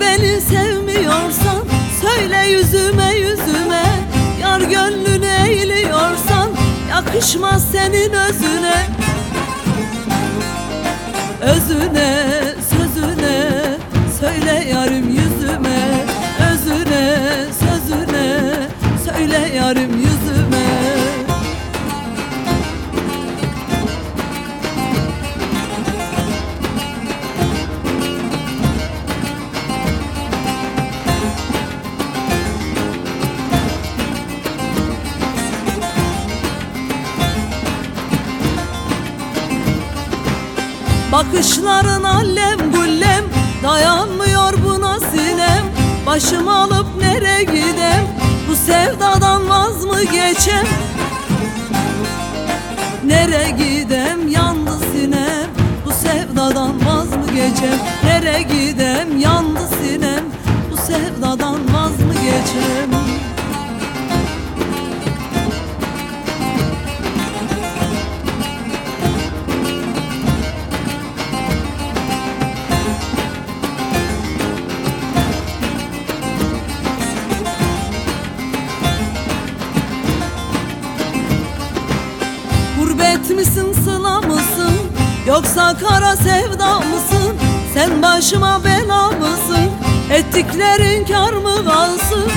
beni sevmiyorsan Söyle yüzüme yüzüme. Yar gönlünü eğiliyorsan Yakışmaz senin özüne Bakışların allem gullem Dayanmıyor buna sinem. Başımı alıp nereye gidem Bu sevdadan vaz mı geçem? Nere gidem yandı sinem Bu sevdadan vaz mı geçem? Nere gidem yandı sinem Gurbet misin sıla mısın? Yoksa kara sevda mısın? Sen başıma bela mısın? Ettiklerin kar mı kalsın